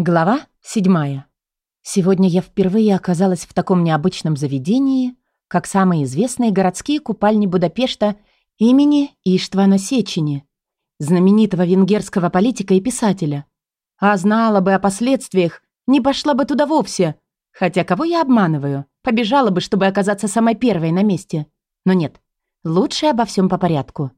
Глава седьмая. Сегодня я впервые оказалась в таком необычном заведении, как самые известные городские купальни Будапешта имени Иштвана Сечени, знаменитого венгерского политика и писателя. А знала бы о последствиях, не пошла бы туда вовсе. Хотя кого я обманываю? Побежала бы, чтобы оказаться самой первой на месте. Но нет, лучше обо всем по порядку.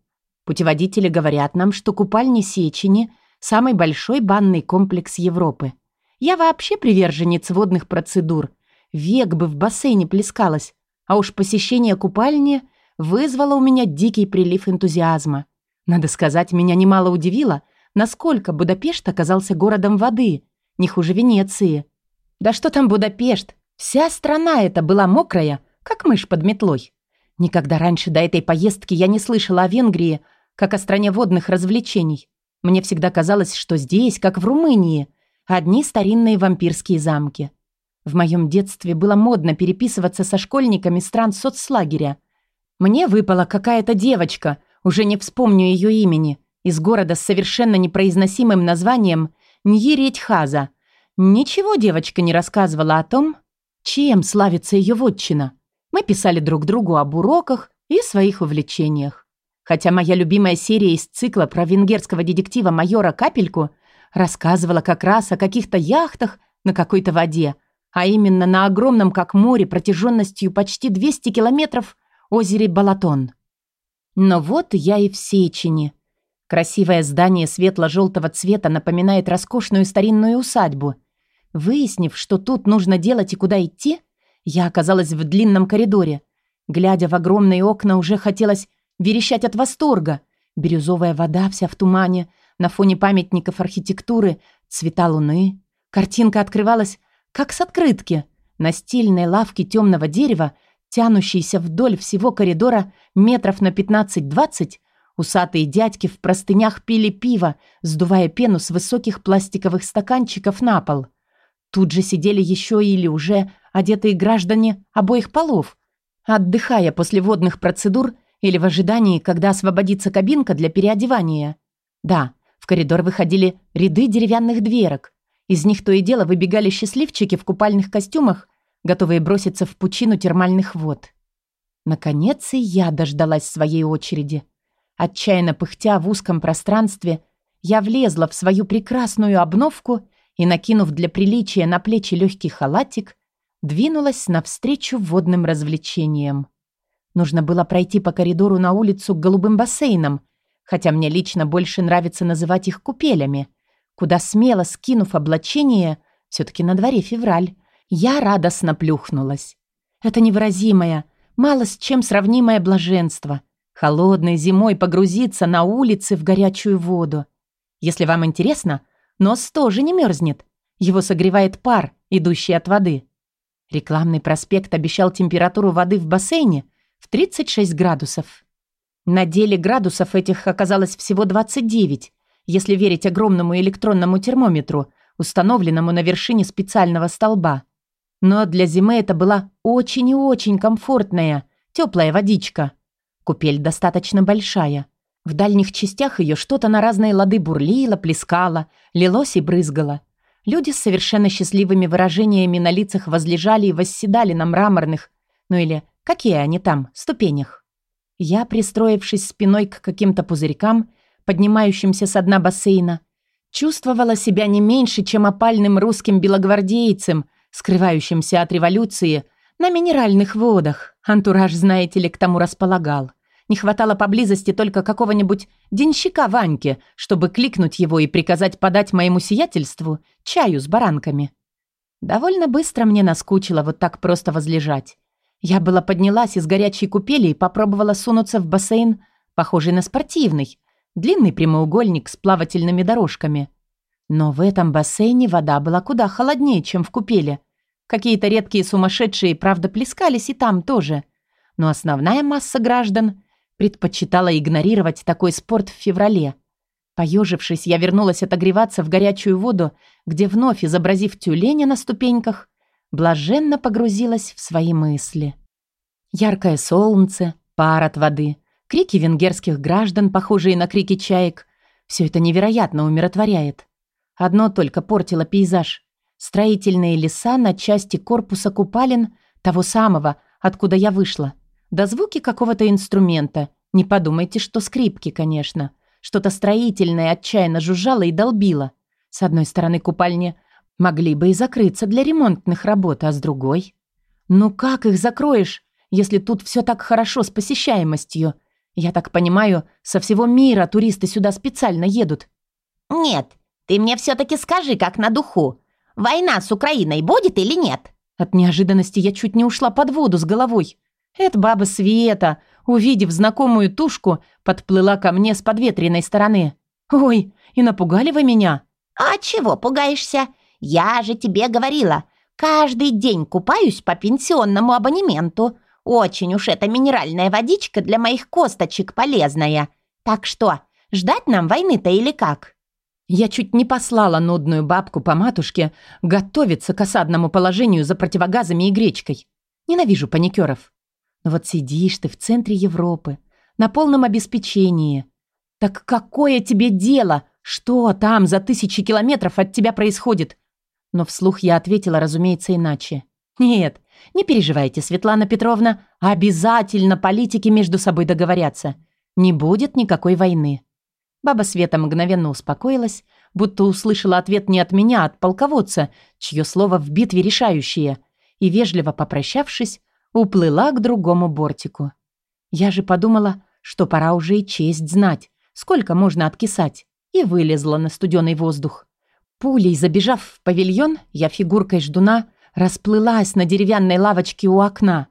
Путеводители говорят нам, что купальни Сечени – самый большой банный комплекс Европы. Я вообще приверженец водных процедур. Век бы в бассейне плескалась, а уж посещение купальни вызвало у меня дикий прилив энтузиазма. Надо сказать, меня немало удивило, насколько Будапешт оказался городом воды, не хуже Венеции. Да что там Будапешт? Вся страна эта была мокрая, как мышь под метлой. Никогда раньше до этой поездки я не слышала о Венгрии, как о стране водных развлечений. Мне всегда казалось, что здесь, как в Румынии, одни старинные вампирские замки. В моем детстве было модно переписываться со школьниками стран соцлагеря. Мне выпала какая-то девочка, уже не вспомню ее имени, из города с совершенно непроизносимым названием Ньеретьхаза. Ничего девочка не рассказывала о том, чем славится ее вотчина. Мы писали друг другу об уроках и своих увлечениях. Хотя моя любимая серия из цикла про венгерского детектива майора Капельку рассказывала как раз о каких-то яхтах на какой-то воде, а именно на огромном, как море, протяженностью почти 200 километров озере Балатон. Но вот я и в Сечени. Красивое здание светло-желтого цвета напоминает роскошную старинную усадьбу. Выяснив, что тут нужно делать и куда идти, я оказалась в длинном коридоре. Глядя в огромные окна, уже хотелось верещать от восторга. Бирюзовая вода вся в тумане, на фоне памятников архитектуры, цвета луны. Картинка открывалась, как с открытки. На стильной лавке темного дерева, тянущейся вдоль всего коридора метров на 15-20, усатые дядьки в простынях пили пиво, сдувая пену с высоких пластиковых стаканчиков на пол. Тут же сидели еще или уже одетые граждане обоих полов, отдыхая после водных процедур или в ожидании, когда освободится кабинка для переодевания. Да, в коридор выходили ряды деревянных дверок. Из них то и дело выбегали счастливчики в купальных костюмах, готовые броситься в пучину термальных вод. Наконец и я дождалась своей очереди. Отчаянно пыхтя в узком пространстве, я влезла в свою прекрасную обновку и, накинув для приличия на плечи легкий халатик, двинулась навстречу водным развлечениям. Нужно было пройти по коридору на улицу к голубым бассейнам, хотя мне лично больше нравится называть их купелями, куда смело скинув облачение, все-таки на дворе февраль, я радостно плюхнулась. Это невыразимое, мало с чем сравнимое блаженство. Холодной зимой погрузиться на улице в горячую воду. Если вам интересно, нос тоже не мерзнет. Его согревает пар, идущий от воды. Рекламный проспект обещал температуру воды в бассейне в 36 градусов. На деле градусов этих оказалось всего 29, если верить огромному электронному термометру, установленному на вершине специального столба. Но для зимы это была очень и очень комфортная, теплая водичка. Купель достаточно большая. В дальних частях ее что-то на разные лады бурлило, плескало, лилось и брызгало. Люди с совершенно счастливыми выражениями на лицах возлежали и восседали на мраморных, ну или Какие они там, ступенях? Я, пристроившись спиной к каким-то пузырькам, поднимающимся с дна бассейна, чувствовала себя не меньше, чем опальным русским белогвардейцем, скрывающимся от революции на минеральных водах. Антураж, знаете ли, к тому располагал. Не хватало поблизости только какого-нибудь денщика Ваньки, чтобы кликнуть его и приказать подать моему сиятельству чаю с баранками. Довольно быстро мне наскучило вот так просто возлежать. Я была поднялась из горячей купели и попробовала сунуться в бассейн, похожий на спортивный, длинный прямоугольник с плавательными дорожками. Но в этом бассейне вода была куда холоднее, чем в купели. Какие-то редкие сумасшедшие, правда, плескались и там тоже. Но основная масса граждан предпочитала игнорировать такой спорт в феврале. Поежившись, я вернулась отогреваться в горячую воду, где вновь, изобразив тюленя на ступеньках, блаженно погрузилась в свои мысли. Яркое солнце, пар от воды, крики венгерских граждан, похожие на крики чаек, все это невероятно умиротворяет. Одно только портило пейзаж. Строительные леса на части корпуса купалин, того самого, откуда я вышла. Да звуки какого-то инструмента. Не подумайте, что скрипки, конечно. Что-то строительное отчаянно жужжало и долбило. С одной стороны купальни могли бы и закрыться для ремонтных работ, а с другой... Ну как их закроешь, если тут все так хорошо с посещаемостью? Я так понимаю, со всего мира туристы сюда специально едут. Нет, ты мне все-таки скажи, как на духу. Война с Украиной будет или нет? От неожиданности я чуть не ушла под воду с головой. Это баба Света, увидев знакомую тушку, подплыла ко мне с подветренной стороны. «Ой, и напугали вы меня?» «А чего пугаешься? Я же тебе говорила, каждый день купаюсь по пенсионному абонементу. Очень уж эта минеральная водичка для моих косточек полезная. Так что, ждать нам войны-то или как?» Я чуть не послала нудную бабку по матушке готовиться к осадному положению за противогазами и гречкой. Ненавижу паникеров. Но вот сидишь ты в центре Европы, на полном обеспечении. Так какое тебе дело, что там за тысячи километров от тебя происходит? Но вслух я ответила, разумеется, иначе. Нет, не переживайте, Светлана Петровна, обязательно политики между собой договорятся. Не будет никакой войны. Баба Света мгновенно успокоилась, будто услышала ответ не от меня, а от полководца, чье слово в битве решающее, и, вежливо попрощавшись, уплыла к другому бортику. Я же подумала, что пора уже и честь знать, сколько можно откисать, и вылезла на студеный воздух. Пулей забежав в павильон, я фигуркой ждуна расплылась на деревянной лавочке у окна.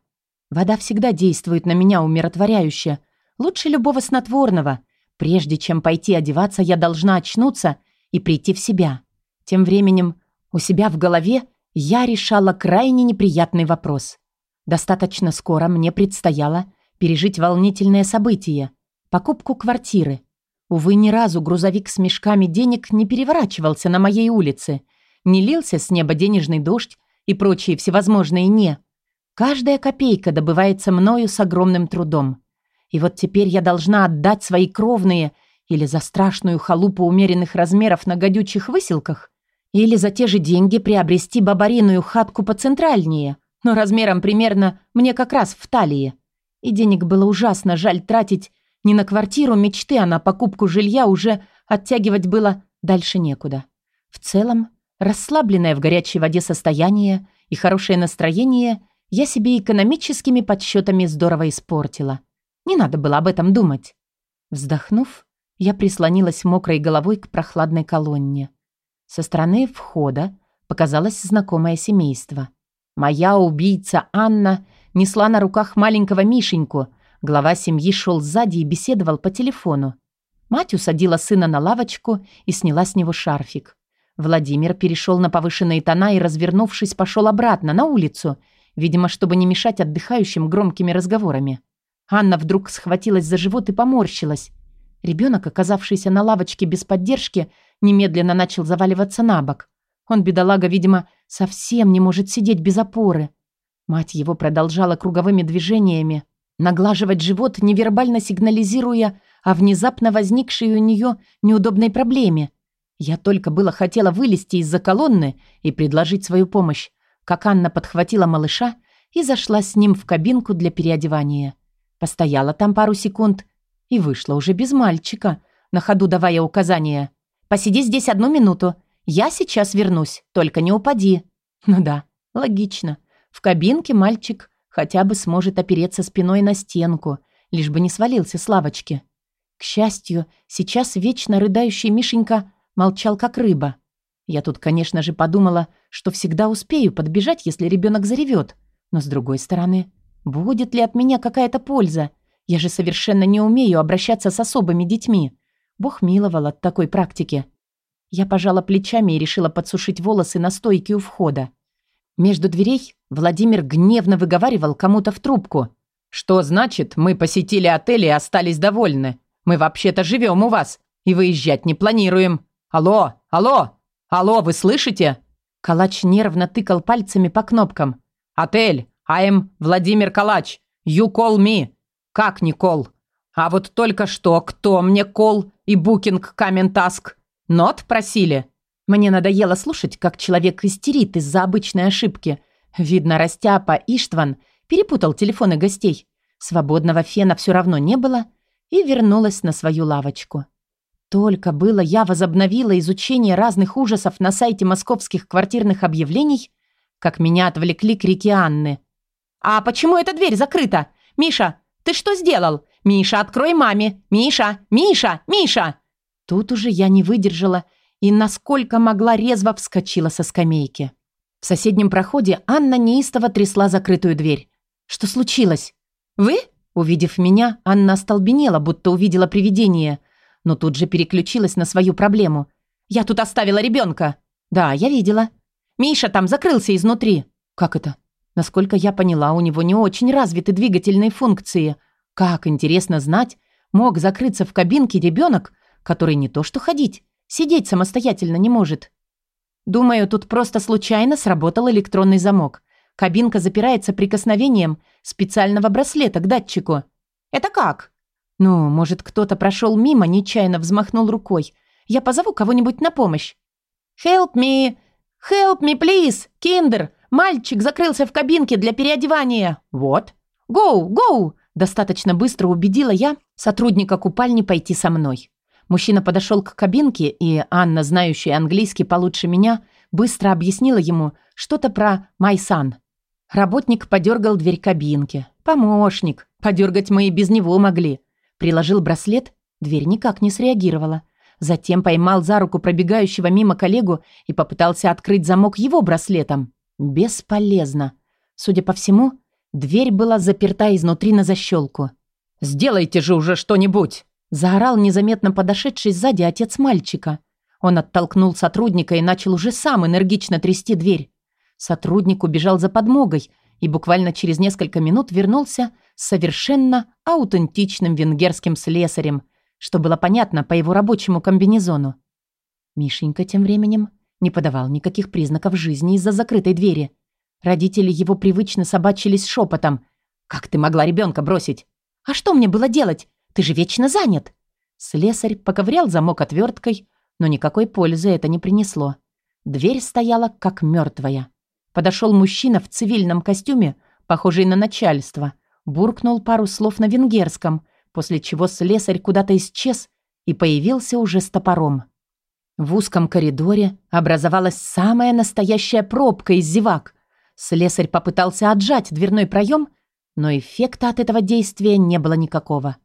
Вода всегда действует на меня умиротворяюще, лучше любого снотворного — Прежде чем пойти одеваться, я должна очнуться и прийти в себя. Тем временем у себя в голове я решала крайне неприятный вопрос. Достаточно скоро мне предстояло пережить волнительное событие – покупку квартиры. Увы, ни разу грузовик с мешками денег не переворачивался на моей улице, не лился с неба денежный дождь и прочие всевозможные «не». Каждая копейка добывается мною с огромным трудом. И вот теперь я должна отдать свои кровные или за страшную халупу умеренных размеров на гадючих выселках, или за те же деньги приобрести бабариную хатку поцентральнее, но размером примерно мне как раз в талии. И денег было ужасно жаль тратить не на квартиру мечты, а на покупку жилья уже оттягивать было дальше некуда. В целом, расслабленное в горячей воде состояние и хорошее настроение я себе экономическими подсчетами здорово испортила. Не надо было об этом думать. Вздохнув, я прислонилась мокрой головой к прохладной колонне. Со стороны входа показалось знакомое семейство. Моя убийца Анна несла на руках маленького Мишеньку. Глава семьи шел сзади и беседовал по телефону. Мать усадила сына на лавочку и сняла с него шарфик. Владимир перешел на повышенные тона и, развернувшись, пошел обратно, на улицу, видимо, чтобы не мешать отдыхающим громкими разговорами. Анна вдруг схватилась за живот и поморщилась. Ребенок, оказавшийся на лавочке без поддержки, немедленно начал заваливаться на бок. Он, бедолага, видимо, совсем не может сидеть без опоры. Мать его продолжала круговыми движениями наглаживать живот, невербально сигнализируя о внезапно возникшей у нее неудобной проблеме. Я только было хотела вылезти из-за колонны и предложить свою помощь, как Анна подхватила малыша и зашла с ним в кабинку для переодевания. Постояла там пару секунд и вышла уже без мальчика, на ходу давая указания. «Посиди здесь одну минуту. Я сейчас вернусь, только не упади». Ну да, логично. В кабинке мальчик хотя бы сможет опереться спиной на стенку, лишь бы не свалился с лавочки. К счастью, сейчас вечно рыдающий Мишенька молчал как рыба. Я тут, конечно же, подумала, что всегда успею подбежать, если ребенок заревет. Но с другой стороны, Будет ли от меня какая-то польза? Я же совершенно не умею обращаться с особыми детьми. Бог миловал от такой практики. Я пожала плечами и решила подсушить волосы на стойке у входа. Между дверей Владимир гневно выговаривал кому-то в трубку. «Что значит, мы посетили отель и остались довольны? Мы вообще-то живем у вас и выезжать не планируем. Алло, алло, алло, вы слышите?» Калач нервно тыкал пальцами по кнопкам. «Отель, I'm Владимир Калач. You call me. Как не кол? А вот только что кто мне кол и букинг камен таск? Нот просили? Мне надоело слушать, как человек истерит из-за обычной ошибки. Видно, Растяпа Иштван перепутал телефоны гостей. Свободного фена все равно не было и вернулась на свою лавочку. Только было я возобновила изучение разных ужасов на сайте московских квартирных объявлений, как меня отвлекли крики Анны. «А почему эта дверь закрыта? Миша, ты что сделал? Миша, открой маме! Миша! Миша! Миша!» Тут уже я не выдержала и, насколько могла, резво вскочила со скамейки. В соседнем проходе Анна неистово трясла закрытую дверь. «Что случилось?» «Вы?» Увидев меня, Анна остолбенела, будто увидела привидение, но тут же переключилась на свою проблему. «Я тут оставила ребенка!» «Да, я видела». «Миша там закрылся изнутри». «Как это?» Насколько я поняла, у него не очень развиты двигательные функции. Как, интересно знать, мог закрыться в кабинке ребенок, который не то что ходить, сидеть самостоятельно не может. Думаю, тут просто случайно сработал электронный замок. Кабинка запирается прикосновением специального браслета к датчику. Это как? Ну, может, кто-то прошел мимо, нечаянно взмахнул рукой. Я позову кого-нибудь на помощь. Help me! Help me, please! Киндер! Мальчик закрылся в кабинке для переодевания. Вот. Go, go! Достаточно быстро убедила я сотрудника купальни пойти со мной. Мужчина подошел к кабинке, и Анна, знающая английский получше меня, быстро объяснила ему что-то про «my son». Работник подергал дверь кабинки. «Помощник. Подергать мы и без него могли». Приложил браслет, дверь никак не среагировала. Затем поймал за руку пробегающего мимо коллегу и попытался открыть замок его браслетом. Бесполезно. Судя по всему, дверь была заперта изнутри на защелку. «Сделайте же уже что-нибудь!» Заорал незаметно подошедший сзади отец мальчика. Он оттолкнул сотрудника и начал уже сам энергично трясти дверь. Сотрудник убежал за подмогой и буквально через несколько минут вернулся с совершенно аутентичным венгерским слесарем, что было понятно по его рабочему комбинезону. Мишенька тем временем не подавал никаких признаков жизни из-за закрытой двери. Родители его привычно собачились шепотом. «Как ты могла ребенка бросить?» «А что мне было делать? Ты же вечно занят!» Слесарь поковырял замок отверткой, но никакой пользы это не принесло. Дверь стояла как мертвая. Подошел мужчина в цивильном костюме, похожий на начальство, буркнул пару слов на венгерском, после чего слесарь куда-то исчез и появился уже с топором. В узком коридоре образовалась самая настоящая пробка из зевак. Слесарь попытался отжать дверной проем, но эффекта от этого действия не было никакого.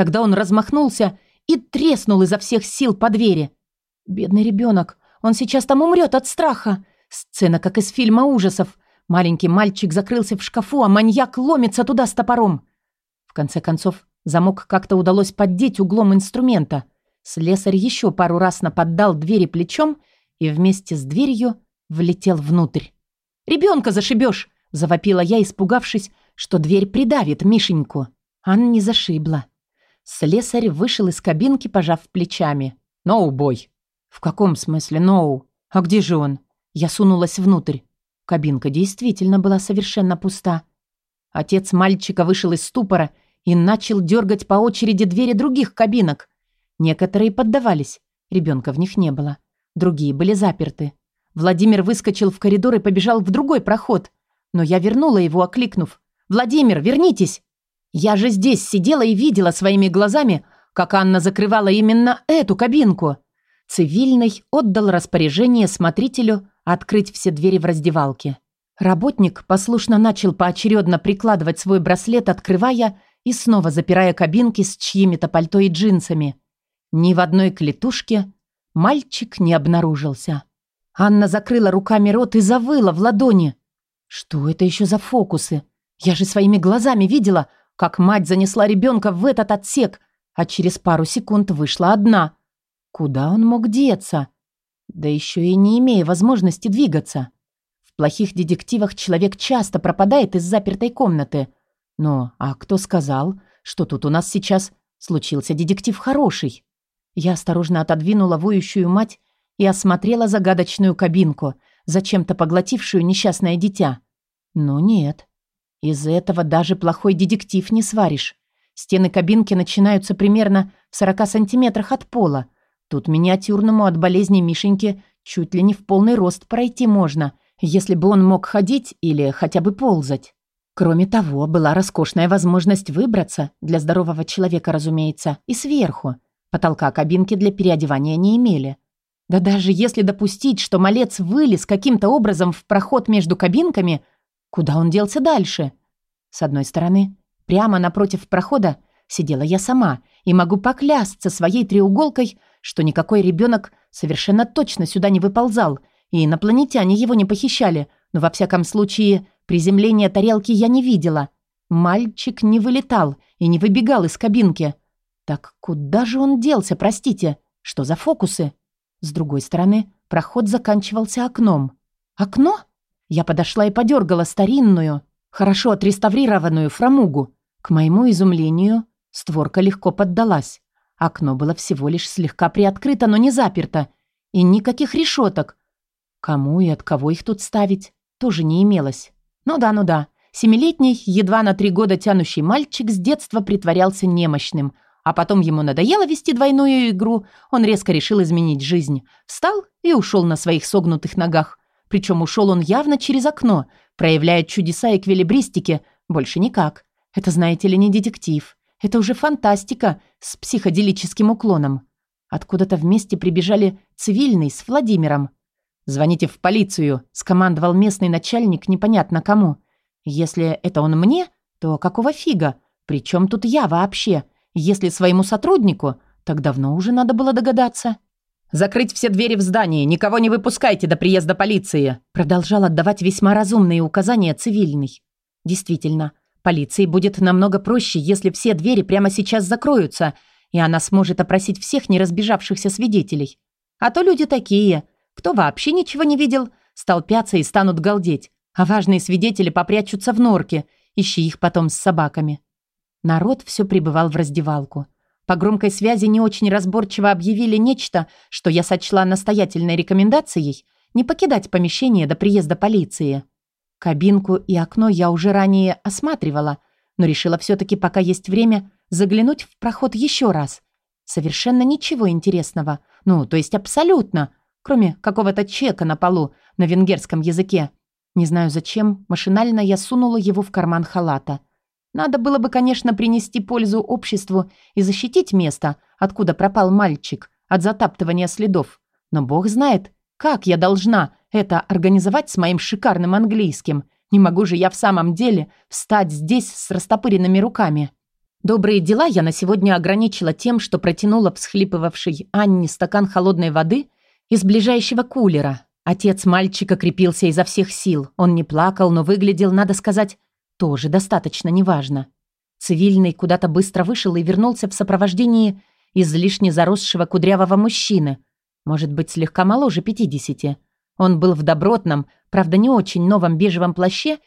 Тогда он размахнулся и треснул изо всех сил по двери. Бедный ребенок, он сейчас там умрет от страха. Сцена, как из фильма ужасов. Маленький мальчик закрылся в шкафу, а маньяк ломится туда с топором. В конце концов, замок как-то удалось поддеть углом инструмента. Слесарь еще пару раз наподдал двери плечом и вместе с дверью влетел внутрь. «Ребенка зашибешь!» – завопила я, испугавшись, что дверь придавит Мишеньку. Анна не зашибла. Слесарь вышел из кабинки, пожав плечами. «Ноу, бой!» «В каком смысле ноу? А где же он?» Я сунулась внутрь. Кабинка действительно была совершенно пуста. Отец мальчика вышел из ступора и начал дергать по очереди двери других кабинок. Некоторые поддавались, ребенка в них не было. Другие были заперты. Владимир выскочил в коридор и побежал в другой проход. Но я вернула его, окликнув. «Владимир, вернитесь!» Я же здесь сидела и видела своими глазами, как Анна закрывала именно эту кабинку. Цивильный отдал распоряжение смотрителю открыть все двери в раздевалке. Работник послушно начал поочередно прикладывать свой браслет, открывая и снова запирая кабинки с чьими-то пальто и джинсами. Ни в одной клетушке мальчик не обнаружился. Анна закрыла руками рот и завыла в ладони. Что это еще за фокусы? Я же своими глазами видела, как мать занесла ребенка в этот отсек, а через пару секунд вышла одна. Куда он мог деться? Да еще и не имея возможности двигаться. В плохих детективах человек часто пропадает из запертой комнаты. Но, а кто сказал, что тут у нас сейчас случился детектив хороший? Я осторожно отодвинула воющую мать и осмотрела загадочную кабинку, зачем-то поглотившую несчастное дитя. Но нет. Из этого даже плохой детектив не сваришь. Стены кабинки начинаются примерно в 40 сантиметрах от пола. Тут миниатюрному от болезни Мишеньке чуть ли не в полный рост пройти можно, если бы он мог ходить или хотя бы ползать. Кроме того, была роскошная возможность выбраться, для здорового человека, разумеется, и сверху. Потолка кабинки для переодевания не имели. Да даже если допустить, что малец вылез каким-то образом в проход между кабинками, куда он делся дальше? С одной стороны, прямо напротив прохода сидела я сама и могу поклясться своей треуголкой, что никакой ребенок совершенно точно сюда не выползал, и инопланетяне его не похищали, но во всяком случае приземления тарелки я не видела. Мальчик не вылетал и не выбегал из кабинки. Так куда же он делся, простите? Что за фокусы? С другой стороны, проход заканчивался окном. Окно? Я подошла и подергала старинную, хорошо отреставрированную фрамугу. К моему изумлению, створка легко поддалась. Окно было всего лишь слегка приоткрыто, но не заперто. И никаких решеток. Кому и от кого их тут ставить, тоже не имелось. Ну да, ну да. Семилетний, едва на три года тянущий мальчик с детства притворялся немощным – а потом ему надоело вести двойную игру, он резко решил изменить жизнь. Встал и ушел на своих согнутых ногах. Причем ушел он явно через окно, проявляя чудеса эквилибристики, больше никак. Это, знаете ли, не детектив. Это уже фантастика с психоделическим уклоном. Откуда-то вместе прибежали цивильный с Владимиром. «Звоните в полицию», – скомандовал местный начальник непонятно кому. «Если это он мне, то какого фига? Причем тут я вообще? Если своему сотруднику, так давно уже надо было догадаться. «Закрыть все двери в здании, никого не выпускайте до приезда полиции», продолжал отдавать весьма разумные указания цивильный. Действительно, полиции будет намного проще, если все двери прямо сейчас закроются, и она сможет опросить всех неразбежавшихся свидетелей. А то люди такие, кто вообще ничего не видел, столпятся и станут галдеть, а важные свидетели попрячутся в норке, ищи их потом с собаками. Народ все прибывал в раздевалку. По громкой связи не очень разборчиво объявили нечто, что я сочла настоятельной рекомендацией не покидать помещение до приезда полиции. Кабинку и окно я уже ранее осматривала, но решила все-таки, пока есть время, заглянуть в проход еще раз. Совершенно ничего интересного. Ну, то есть абсолютно. Кроме какого-то чека на полу на венгерском языке. Не знаю зачем, машинально я сунула его в карман халата. Надо было бы, конечно, принести пользу обществу и защитить место, откуда пропал мальчик, от затаптывания следов. Но бог знает, как я должна это организовать с моим шикарным английским. Не могу же я в самом деле встать здесь с растопыренными руками. Добрые дела я на сегодня ограничила тем, что протянула всхлипывавшей Анне стакан холодной воды из ближайшего кулера. Отец мальчика крепился изо всех сил. Он не плакал, но выглядел, надо сказать, тоже достаточно неважно. Цивильный куда-то быстро вышел и вернулся в сопровождении излишне заросшего кудрявого мужчины, может быть, слегка моложе пятидесяти. Он был в добротном, правда, не очень новом бежевом плаще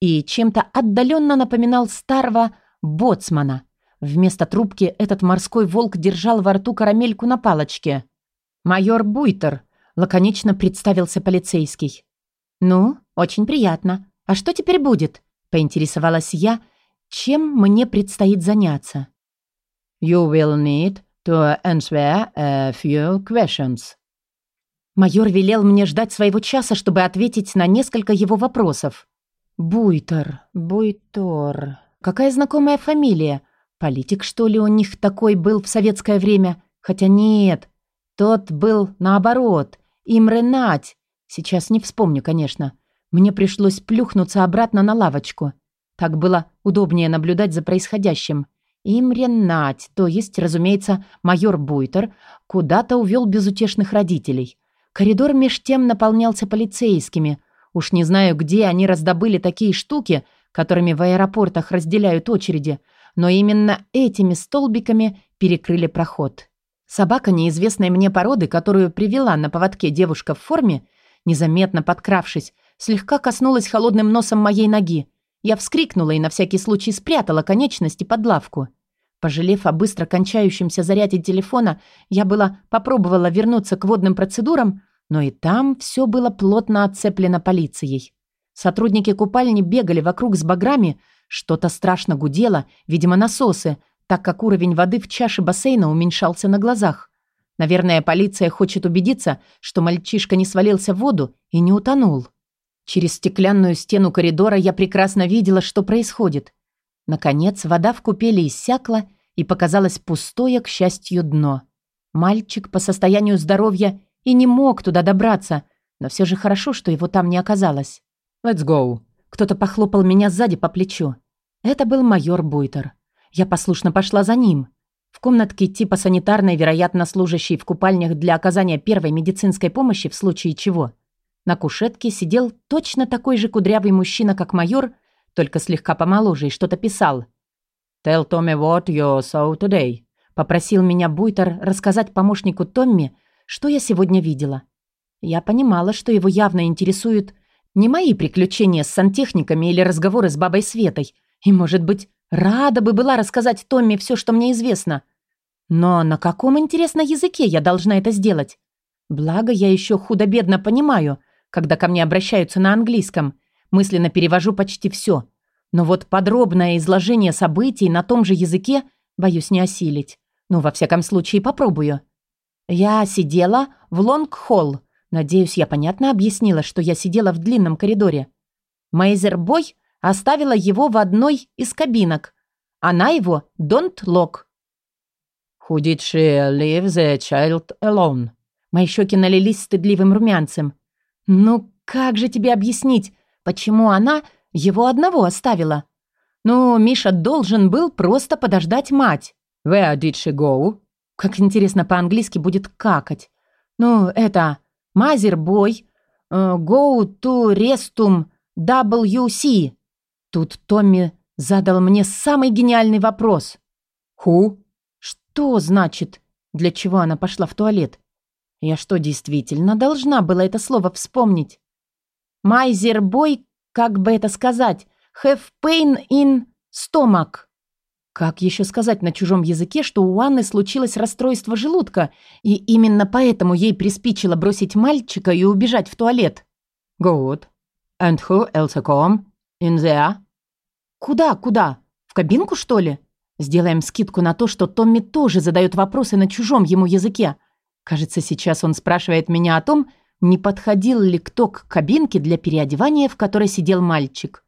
и чем-то отдаленно напоминал старого боцмана. Вместо трубки этот морской волк держал во рту карамельку на палочке. «Майор Буйтер», — лаконично представился полицейский. «Ну, очень приятно. А что теперь будет?» Поинтересовалась я, чем мне предстоит заняться. «You will need to answer a few questions». Майор велел мне ждать своего часа, чтобы ответить на несколько его вопросов. «Буйтер, Буйтор. Какая знакомая фамилия? Политик, что ли, у них такой был в советское время? Хотя нет, тот был наоборот. Нать. Сейчас не вспомню, конечно. Мне пришлось плюхнуться обратно на лавочку. Так было удобнее наблюдать за происходящим. Имренать, то есть, разумеется, майор Буйтер, куда-то увел безутешных родителей. Коридор меж тем наполнялся полицейскими. Уж не знаю, где они раздобыли такие штуки, которыми в аэропортах разделяют очереди, но именно этими столбиками перекрыли проход. Собака неизвестной мне породы, которую привела на поводке девушка в форме, незаметно подкравшись, слегка коснулась холодным носом моей ноги. Я вскрикнула и на всякий случай спрятала конечности под лавку. Пожалев о быстро кончающемся заряде телефона, я была попробовала вернуться к водным процедурам, но и там все было плотно отцеплено полицией. Сотрудники купальни бегали вокруг с баграми, что-то страшно гудело, видимо, насосы, так как уровень воды в чаше бассейна уменьшался на глазах. Наверное, полиция хочет убедиться, что мальчишка не свалился в воду и не утонул. Через стеклянную стену коридора я прекрасно видела, что происходит. Наконец, вода в купели иссякла, и показалось пустое, к счастью, дно. Мальчик по состоянию здоровья и не мог туда добраться, но все же хорошо, что его там не оказалось. «Let's go!» Кто-то похлопал меня сзади по плечу. Это был майор Буйтер. Я послушно пошла за ним. В комнатке типа санитарной, вероятно, служащей в купальнях для оказания первой медицинской помощи в случае чего. На кушетке сидел точно такой же кудрявый мужчина, как майор, только слегка помоложе и что-то писал. «Tell Tommy what you saw today», — попросил меня Буйтер рассказать помощнику Томми, что я сегодня видела. Я понимала, что его явно интересуют не мои приключения с сантехниками или разговоры с бабой Светой, и, может быть, рада бы была рассказать Томми все, что мне известно. Но на каком, интересно, языке я должна это сделать? Благо, я еще худо-бедно понимаю, когда ко мне обращаются на английском — Мысленно перевожу почти все. Но вот подробное изложение событий на том же языке боюсь не осилить. Ну, во всяком случае, попробую. Я сидела в long hall. Надеюсь, я понятно объяснила, что я сидела в длинном коридоре. Mother boy оставила его в одной из кабинок. Она его «don't lock». «Who did she leave the child alone?» Мои щеки налились стыдливым румянцем. «Ну, как же тебе объяснить, Почему она его одного оставила? Ну, Миша должен был просто подождать мать. Where did she go? Как интересно по-английски будет какать. Ну, это Мазербой, э, go to restum WC. Тут Томми задал мне самый гениальный вопрос. Who? Что значит, для чего она пошла в туалет? Я что, действительно должна была это слово вспомнить? Майзербой, как бы это сказать, have pain in stomach. Как еще сказать на чужом языке, что у Анны случилось расстройство желудка, и именно поэтому ей приспичило бросить мальчика и убежать в туалет? Good. And who else come? In there? Куда, куда? В кабинку, что ли? Сделаем скидку на то, что Томми тоже задает вопросы на чужом ему языке. Кажется, сейчас он спрашивает меня о том, не подходил ли кто к кабинке для переодевания, в которой сидел мальчик.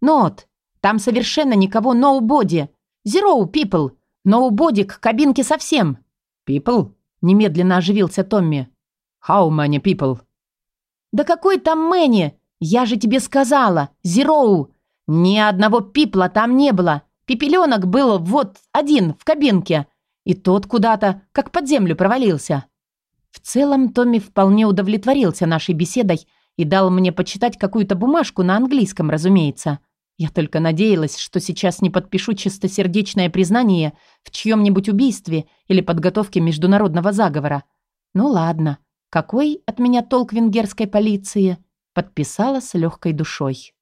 «Нот, там совершенно никого ноубоди. Zero people. Ноубоди к кабинке совсем». «People?» – немедленно оживился Томми. «How many people?» «Да какой там Мэнни? Я же тебе сказала. Зероу. Ни одного пипла там не было. Пепеленок был вот один в кабинке. И тот куда-то, как под землю провалился». В целом, Томми вполне удовлетворился нашей беседой и дал мне почитать какую-то бумажку на английском, разумеется. Я только надеялась, что сейчас не подпишу чистосердечное признание в чьем-нибудь убийстве или подготовке международного заговора. Ну ладно, какой от меня толк венгерской полиции? Подписала с легкой душой.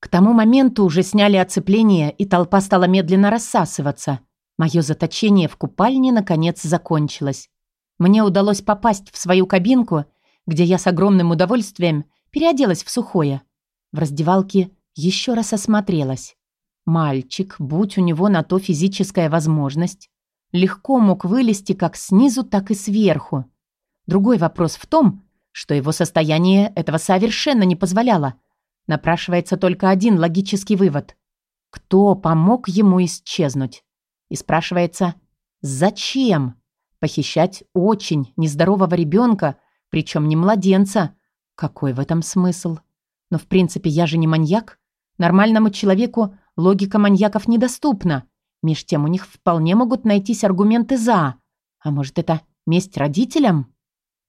К тому моменту уже сняли оцепление, и толпа стала медленно рассасываться. Мое заточение в купальне наконец закончилось. Мне удалось попасть в свою кабинку, где я с огромным удовольствием переоделась в сухое. В раздевалке еще раз осмотрелась. Мальчик, будь у него на то физическая возможность, легко мог вылезти как снизу, так и сверху. Другой вопрос в том, что его состояние этого совершенно не позволяло. Напрашивается только один логический вывод. Кто помог ему исчезнуть? И спрашивается, зачем? Похищать очень нездорового ребенка, причем не младенца. Какой в этом смысл? Но в принципе я же не маньяк. Нормальному человеку логика маньяков недоступна. Меж тем у них вполне могут найтись аргументы «за». А может, это месть родителям?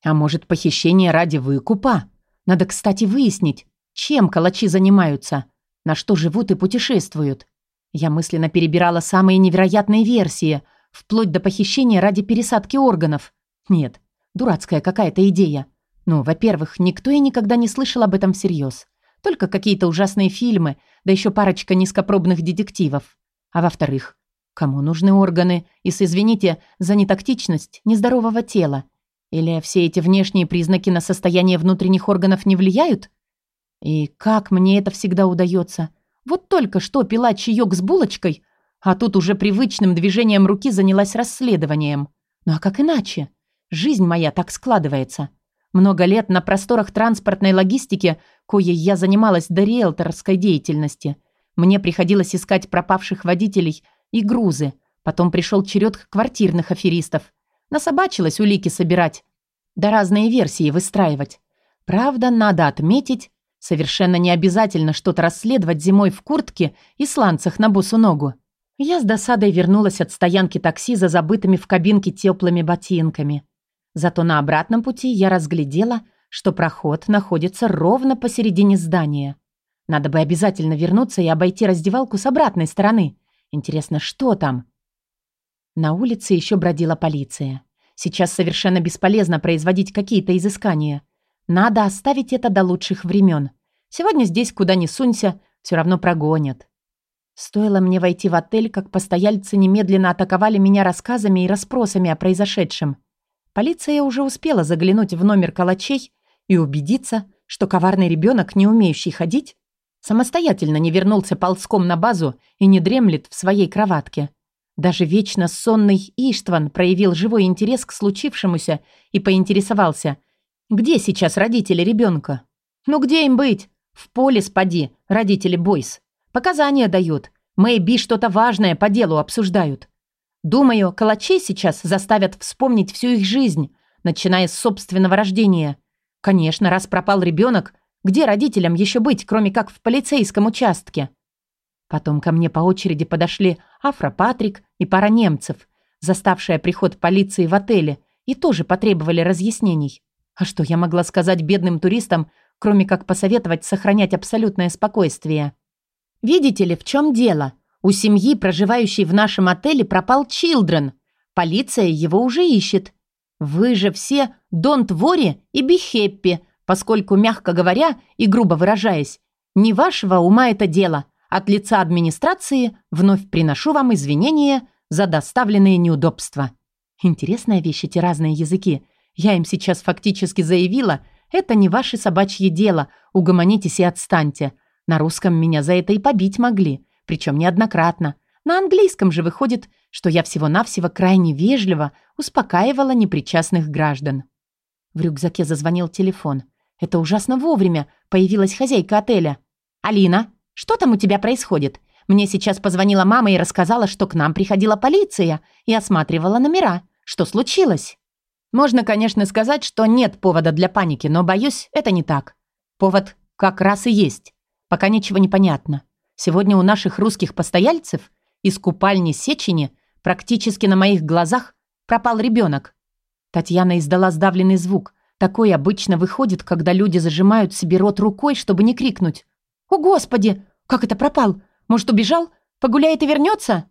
А может, похищение ради выкупа? Надо, кстати, выяснить, чем калачи занимаются, на что живут и путешествуют. Я мысленно перебирала самые невероятные версии – Вплоть до похищения ради пересадки органов. Нет, дурацкая какая-то идея. Ну, во-первых, никто и никогда не слышал об этом всерьез. Только какие-то ужасные фильмы, да еще парочка низкопробных детективов. А во-вторых, кому нужны органы из, извините, за нетактичность нездорового тела? Или все эти внешние признаки на состояние внутренних органов не влияют? И как мне это всегда удается? Вот только что пила чаек с булочкой – а тут уже привычным движением руки занялась расследованием. Ну а как иначе? жизнь моя так складывается. Много лет на просторах транспортной логистики, коей я занималась до риэлторской деятельности, мне приходилось искать пропавших водителей и грузы. Потом пришел черед квартирных аферистов. Насобачилась улики собирать, да разные версии выстраивать. Правда, надо отметить, совершенно не обязательно что-то расследовать зимой в куртке и сланцах на босу ногу. Я с досадой вернулась от стоянки такси за забытыми в кабинке теплыми ботинками. Зато на обратном пути я разглядела, что проход находится ровно посередине здания. Надо бы обязательно вернуться и обойти раздевалку с обратной стороны. Интересно, что там? На улице еще бродила полиция. Сейчас совершенно бесполезно производить какие-то изыскания. Надо оставить это до лучших времен. Сегодня здесь куда ни сунься, все равно прогонят. Стоило мне войти в отель, как постояльцы немедленно атаковали меня рассказами и расспросами о произошедшем. Полиция уже успела заглянуть в номер калачей и убедиться, что коварный ребенок, не умеющий ходить, самостоятельно не вернулся ползком на базу и не дремлет в своей кроватке. Даже вечно сонный Иштван проявил живой интерес к случившемуся и поинтересовался, где сейчас родители ребенка. «Ну где им быть? В поле спади, родители Бойс. Показания дают. Мэйби что-то важное по делу обсуждают. Думаю, калачей сейчас заставят вспомнить всю их жизнь, начиная с собственного рождения. Конечно, раз пропал ребенок, где родителям еще быть, кроме как в полицейском участке? Потом ко мне по очереди подошли Афра Патрик и пара немцев, заставшая приход полиции в отеле, и тоже потребовали разъяснений. А что я могла сказать бедным туристам, кроме как посоветовать сохранять абсолютное спокойствие? «Видите ли, в чем дело?» У семьи, проживающей в нашем отеле, пропал Чилдрен. Полиция его уже ищет. Вы же все don't worry и happy, поскольку, мягко говоря и грубо выражаясь, не вашего ума это дело. От лица администрации вновь приношу вам извинения за доставленные неудобства. Интересная вещь эти разные языки. Я им сейчас фактически заявила, это не ваше собачье дело, угомонитесь и отстаньте. На русском меня за это и побить могли причем неоднократно. На английском же выходит, что я всего-навсего крайне вежливо успокаивала непричастных граждан. В рюкзаке зазвонил телефон. Это ужасно вовремя появилась хозяйка отеля. «Алина, что там у тебя происходит? Мне сейчас позвонила мама и рассказала, что к нам приходила полиция и осматривала номера. Что случилось?» Можно, конечно, сказать, что нет повода для паники, но, боюсь, это не так. Повод как раз и есть. Пока ничего не понятно. Сегодня у наших русских постояльцев из купальни Сечени практически на моих глазах пропал ребенок. Татьяна издала сдавленный звук. Такой обычно выходит, когда люди зажимают себе рот рукой, чтобы не крикнуть. «О, Господи! Как это пропал? Может, убежал? Погуляет и вернется?»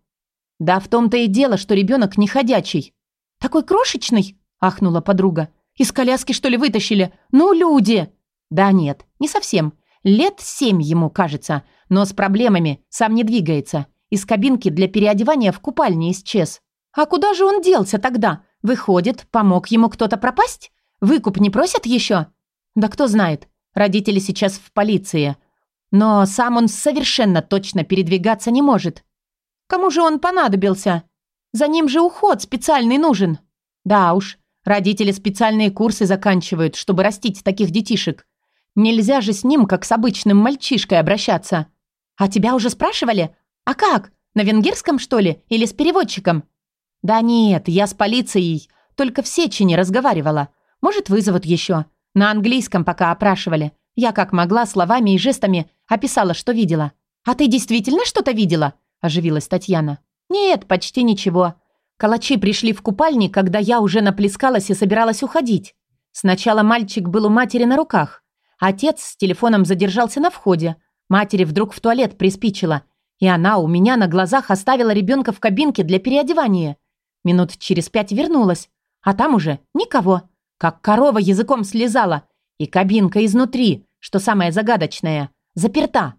«Да в том-то и дело, что ребенок не ходячий». «Такой крошечный?» – ахнула подруга. «Из коляски, что ли, вытащили? Ну, люди!» «Да нет, не совсем. Лет семь ему, кажется, но с проблемами, сам не двигается. Из кабинки для переодевания в купальне исчез. А куда же он делся тогда? Выходит, помог ему кто-то пропасть? Выкуп не просят еще? Да кто знает. Родители сейчас в полиции. Но сам он совершенно точно передвигаться не может. Кому же он понадобился? За ним же уход специальный нужен. Да уж, родители специальные курсы заканчивают, чтобы растить таких детишек. Нельзя же с ним, как с обычным мальчишкой, обращаться. А тебя уже спрашивали? А как? На венгерском, что ли? Или с переводчиком? Да нет, я с полицией. Только в Сечине разговаривала. Может, вызовут еще. На английском пока опрашивали. Я как могла словами и жестами описала, что видела. А ты действительно что-то видела? Оживилась Татьяна. Нет, почти ничего. Калачи пришли в купальни, когда я уже наплескалась и собиралась уходить. Сначала мальчик был у матери на руках. Отец с телефоном задержался на входе. Матери вдруг в туалет приспичило. И она у меня на глазах оставила ребенка в кабинке для переодевания. Минут через пять вернулась. А там уже никого. Как корова языком слезала. И кабинка изнутри, что самое загадочное, заперта.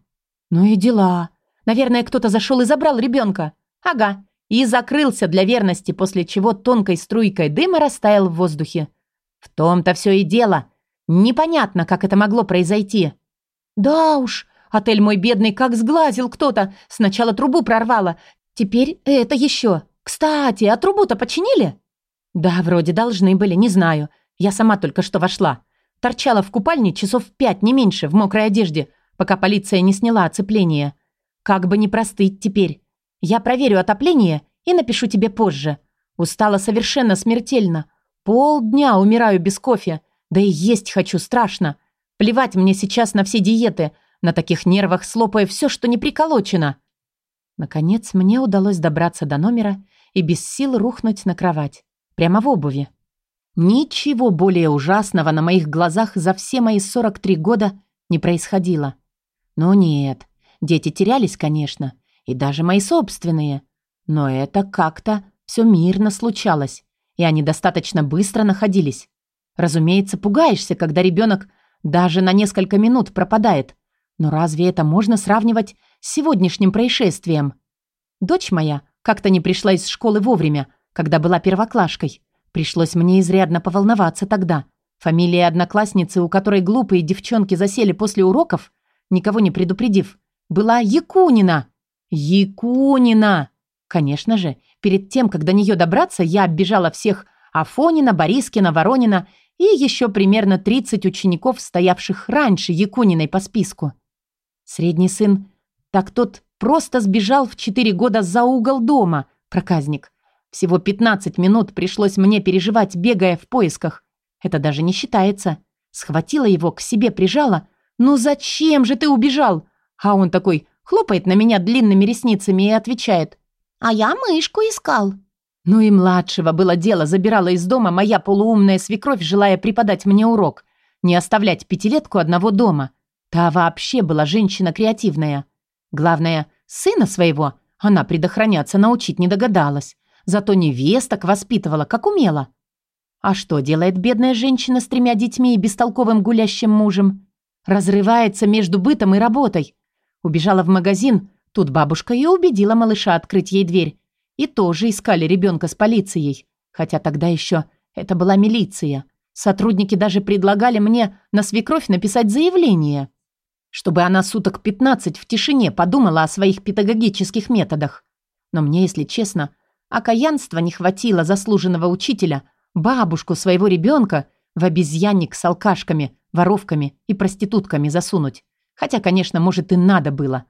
Ну и дела. Наверное, кто-то зашел и забрал ребенка. Ага. И закрылся для верности, после чего тонкой струйкой дыма растаял в воздухе. В том-то все и дело. Непонятно, как это могло произойти. Да уж, отель мой бедный как сглазил кто-то. Сначала трубу прорвало, теперь это еще. Кстати, а трубу-то починили? Да, вроде должны были, не знаю. Я сама только что вошла. Торчала в купальне часов пять, не меньше, в мокрой одежде, пока полиция не сняла оцепление. Как бы не простыть теперь. Я проверю отопление и напишу тебе позже. Устала совершенно смертельно. Полдня умираю без кофе. Да и есть хочу страшно. Плевать мне сейчас на все диеты. На таких нервах слопаю все, что не приколочено. Наконец, мне удалось добраться до номера и без сил рухнуть на кровать. Прямо в обуви. Ничего более ужасного на моих глазах за все мои 43 года не происходило. Но нет, дети терялись, конечно, и даже мои собственные. Но это как-то все мирно случалось, и они достаточно быстро находились. Разумеется, пугаешься, когда ребенок даже на несколько минут пропадает. Но разве это можно сравнивать с сегодняшним происшествием? Дочь моя как-то не пришла из школы вовремя, когда была первоклашкой. Пришлось мне изрядно поволноваться тогда. Фамилия одноклассницы, у которой глупые девчонки засели после уроков, никого не предупредив, была Якунина. Якунина! Конечно же, перед тем, как до нее добраться, я оббежала всех Афонина, Борискина, Воронина и еще примерно 30 учеников, стоявших раньше Якуниной по списку. Средний сын, так тот просто сбежал в 4 года за угол дома, проказник. Всего 15 минут пришлось мне переживать, бегая в поисках. Это даже не считается. Схватила его, к себе прижала. «Ну зачем же ты убежал?» А он такой хлопает на меня длинными ресницами и отвечает. «А я мышку искал». Ну и младшего было дело, забирала из дома моя полуумная свекровь, желая преподать мне урок. Не оставлять пятилетку одного дома. Та вообще была женщина креативная. Главное, сына своего она предохраняться научить не догадалась. Зато невесток воспитывала, как умела. А что делает бедная женщина с тремя детьми и бестолковым гулящим мужем? Разрывается между бытом и работой. Убежала в магазин, тут бабушка и убедила малыша открыть ей дверь. И тоже искали ребенка с полицией. Хотя тогда еще это была милиция. Сотрудники даже предлагали мне на свекровь написать заявление, чтобы она суток 15 в тишине подумала о своих педагогических методах. Но мне, если честно, окаянства не хватило заслуженного учителя, бабушку своего ребенка в обезьянник с алкашками, воровками и проститутками засунуть. Хотя, конечно, может и надо было.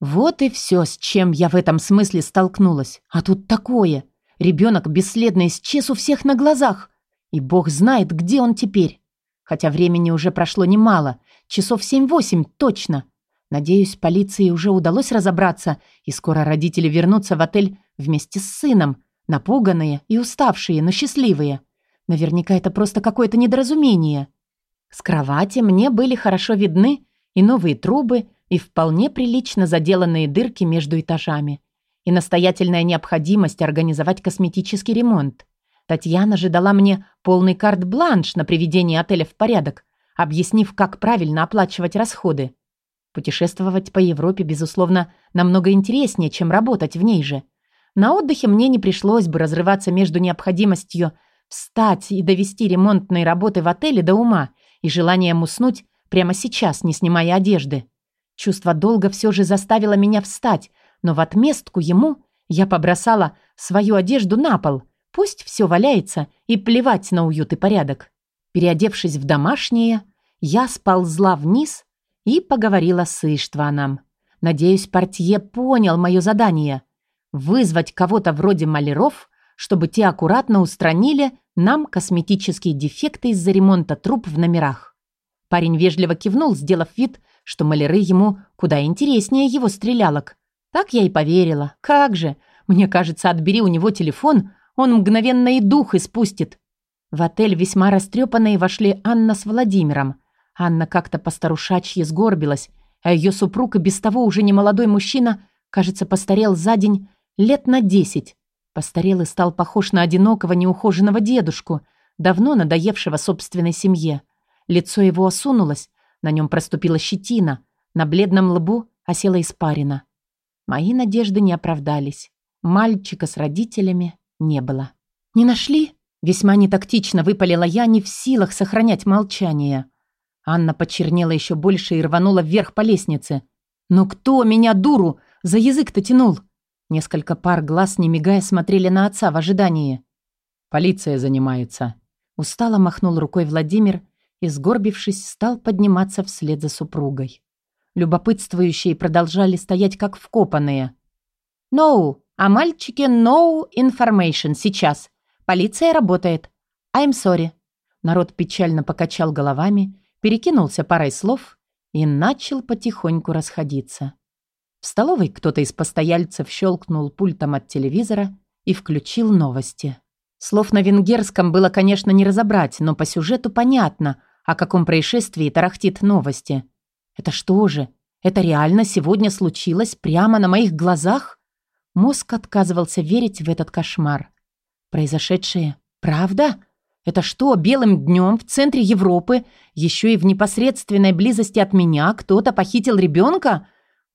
Вот и все, с чем я в этом смысле столкнулась. А тут такое. Ребенок бесследно исчез у всех на глазах. И бог знает, где он теперь. Хотя времени уже прошло немало. Часов семь-восемь точно. Надеюсь, полиции уже удалось разобраться, и скоро родители вернутся в отель вместе с сыном, напуганные и уставшие, но счастливые. Наверняка это просто какое-то недоразумение. С кровати мне были хорошо видны и новые трубы, и вполне прилично заделанные дырки между этажами, и настоятельная необходимость организовать косметический ремонт. Татьяна же дала мне полный карт-бланш на приведение отеля в порядок, объяснив, как правильно оплачивать расходы. Путешествовать по Европе, безусловно, намного интереснее, чем работать в ней же. На отдыхе мне не пришлось бы разрываться между необходимостью встать и довести ремонтные работы в отеле до ума и желанием уснуть прямо сейчас, не снимая одежды. Чувство долга все же заставило меня встать, но в отместку ему я побросала свою одежду на пол. Пусть все валяется и плевать на уют и порядок. Переодевшись в домашнее, я сползла вниз и поговорила с Иштваном. Надеюсь, портье понял мое задание. Вызвать кого-то вроде маляров, чтобы те аккуратно устранили нам косметические дефекты из-за ремонта труб в номерах. Парень вежливо кивнул, сделав вид, что маляры ему куда интереснее его стрелялок. Так я и поверила. Как же! Мне кажется, отбери у него телефон, он мгновенно и дух испустит. В отель весьма растрепанные вошли Анна с Владимиром. Анна как-то постарушачьи сгорбилась, а ее супруг и без того уже немолодой мужчина, кажется, постарел за день лет на десять. Постарел и стал похож на одинокого неухоженного дедушку, давно надоевшего собственной семье. Лицо его осунулось, на нем проступила щетина, на бледном лбу осела испарина. Мои надежды не оправдались. Мальчика с родителями не было. «Не нашли?» Весьма нетактично выпалила я, не в силах сохранять молчание. Анна почернела еще больше и рванула вверх по лестнице. «Ну кто меня, дуру, за язык-то тянул?» Несколько пар глаз, не мигая, смотрели на отца в ожидании. Полиция занимается». Устало махнул рукой Владимир и, сгорбившись, стал подниматься вслед за супругой. Любопытствующие продолжали стоять как вкопанные. «Ноу, а мальчики no information сейчас. Полиция работает. I'm sorry». Народ печально покачал головами, перекинулся парой слов и начал потихоньку расходиться. В столовой кто-то из постояльцев щелкнул пультом от телевизора и включил новости. Слов на венгерском было, конечно, не разобрать, но по сюжету понятно, о каком происшествии тарахтит новости. Это что же? Это реально сегодня случилось прямо на моих глазах? Мозг отказывался верить в этот кошмар. Произошедшее правда? Это что, белым днем в центре Европы, еще и в непосредственной близости от меня, кто-то похитил ребенка?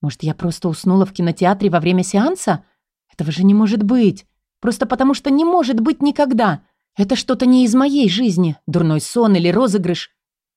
Может, я просто уснула в кинотеатре во время сеанса? Этого же не может быть. Просто потому что не может быть никогда. Это что-то не из моей жизни. Дурной сон или розыгрыш.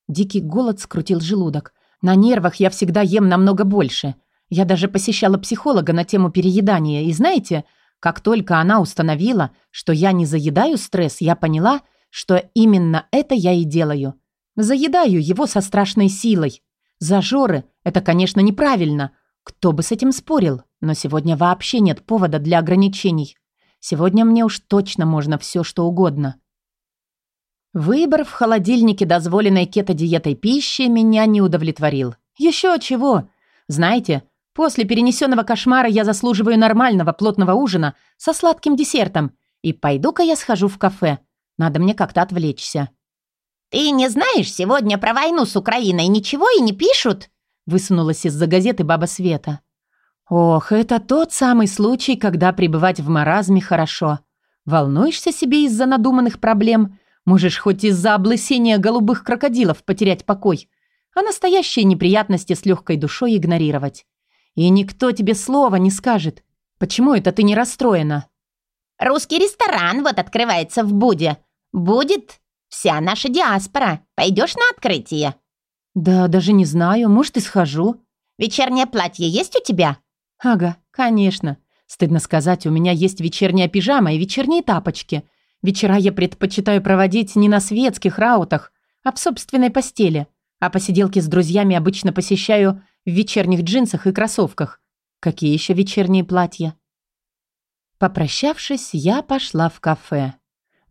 Дикий голод скрутил желудок. На нервах я всегда ем намного больше. Я даже посещала психолога на тему переедания. И знаете, как только она установила, что я не заедаю стресс, я поняла, что именно это я и делаю. Заедаю его со страшной силой. Зажоры – это, конечно, неправильно. Кто бы с этим спорил? Но сегодня вообще нет повода для ограничений. Сегодня мне уж точно можно все, что угодно. Выбор в холодильнике дозволенной кето-диетой пищи меня не удовлетворил. Еще чего? Знаете, после перенесенного кошмара я заслуживаю нормального плотного ужина со сладким десертом. И пойду-ка я схожу в кафе. Надо мне как-то отвлечься. «Ты не знаешь, сегодня про войну с Украиной ничего и не пишут?» Высунулась из-за газеты баба Света. Ох, это тот самый случай, когда пребывать в маразме хорошо. Волнуешься себе из-за надуманных проблем, можешь хоть из-за облысения голубых крокодилов потерять покой, а настоящие неприятности с легкой душой игнорировать. И никто тебе слова не скажет. Почему это ты не расстроена? «Русский ресторан вот открывается в Буде. Будет вся наша диаспора. Пойдешь на открытие?» «Да, даже не знаю. Может, и схожу». «Вечернее платье есть у тебя?» «Ага, конечно. Стыдно сказать, у меня есть вечерняя пижама и вечерние тапочки. Вечера я предпочитаю проводить не на светских раутах, а в собственной постели. А посиделки с друзьями обычно посещаю в вечерних джинсах и кроссовках. Какие еще вечерние платья?» Попрощавшись, я пошла в кафе.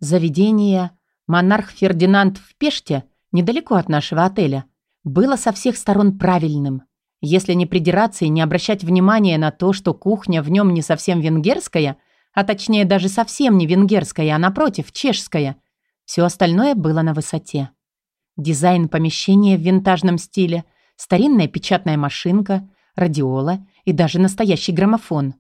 Заведение «Монарх Фердинанд» в Пеште, недалеко от нашего отеля, было со всех сторон правильным – если не придираться и не обращать внимания на то, что кухня в нем не совсем венгерская, а точнее даже совсем не венгерская, а напротив, чешская, все остальное было на высоте. Дизайн помещения в винтажном стиле, старинная печатная машинка, радиола и даже настоящий граммофон.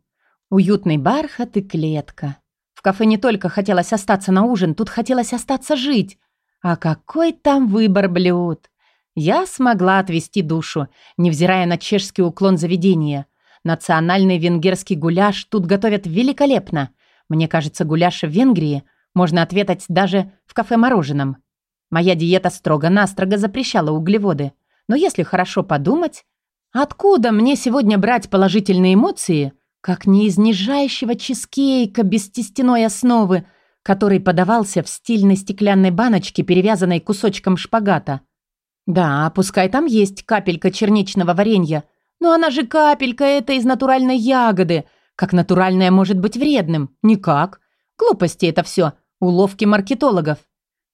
Уютный бархат и клетка. В кафе не только хотелось остаться на ужин, тут хотелось остаться жить. А какой там выбор блюд! Я смогла отвести душу, невзирая на чешский уклон заведения. Национальный венгерский гуляш тут готовят великолепно. Мне кажется, гуляш в Венгрии можно ответать даже в кафе-мороженом. Моя диета строго-настрого запрещала углеводы. Но если хорошо подумать, откуда мне сегодня брать положительные эмоции, как не из нижайшего чизкейка без тестяной основы, который подавался в стильной стеклянной баночке, перевязанной кусочком шпагата – да, пускай там есть капелька черничного варенья, но она же капелька это из натуральной ягоды. Как натуральное может быть вредным? Никак. Глупости это все. Уловки маркетологов.